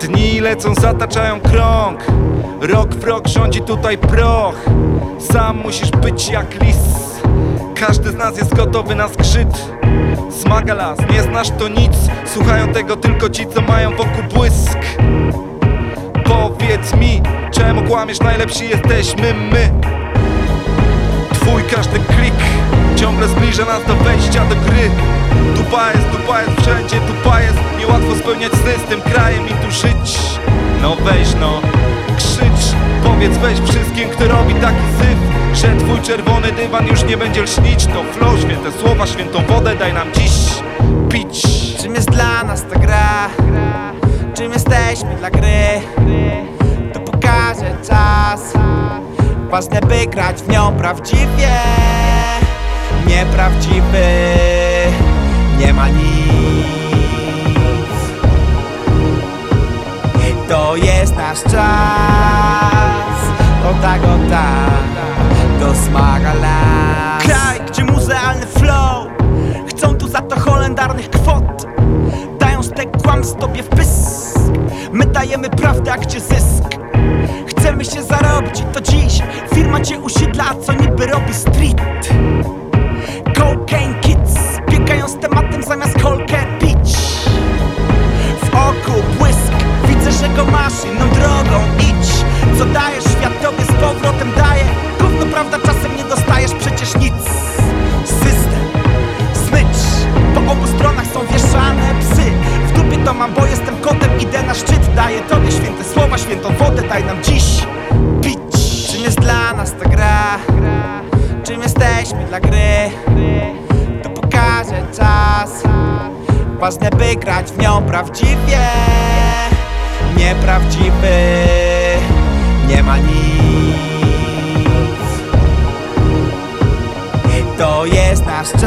Dni lecą, zataczają krąg. Rok w rok rządzi tutaj proch. Sam musisz być jak lis. Każdy z nas jest gotowy na zgrzyt. Smaga las, nie znasz to nic. Słuchają tego tylko ci, co mają wokół błysk. Powiedz mi, czemu kłamiesz? Najlepsi jesteśmy my. Twój każdy klik Ciągle zbliża nas do wejścia do gry Dupa jest, dupa jest wszędzie, dupa jest. Niełatwo spełniać sny z tym krajem i tu żyć. No weź no, krzycz Powiedz weź wszystkim, kto robi taki syf Że twój czerwony dywan już nie będzie lśnić. To flow, święte słowa, świętą wodę daj nam dziś pić. Czym jest dla nas ta gra? Czym jesteśmy dla gry? To pokaże czas. Ważne by grać w nią prawdziwie. Nieprawdziwy To jest nasz czas. O tak, o tak To smaga las. Kraj, gdzie muzealny flow. Chcą tu za to holendarnych kwot. Dają z te kłamstw tobie w pysk. My dajemy prawdę, a gdzie zysk? Chcemy się zarobić to dziś. Firma cię usiedla, co niby robi masz inną drogą Idź, co dajesz światowi z powrotem daje. Gówno prawda czasem nie dostajesz przecież nic. System, smycz. Po obu stronach są wieszane psy. W dupie to mam, bo jestem kotem Idę na szczyt, daję tobie święte słowa Świętą wodę daj nam dziś. Pić. Czym jest dla nas ta gra? Czym jesteśmy dla gry? To pokaże czas. Ważne by grać w nią prawdziwie jest nasz czas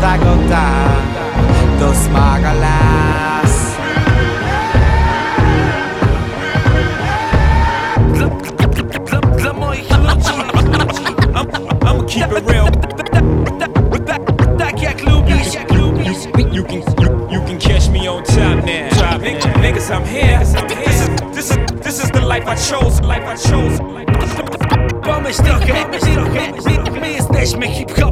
tak, tak smaga las I'ma keep it real Tak jak lubisz You can, you can catch me on top now Niggas I'm here This is, this is, this is the life I chose Life I chose Pomyśl trochę, pomyśl trochę my jesteśmy hip-hopem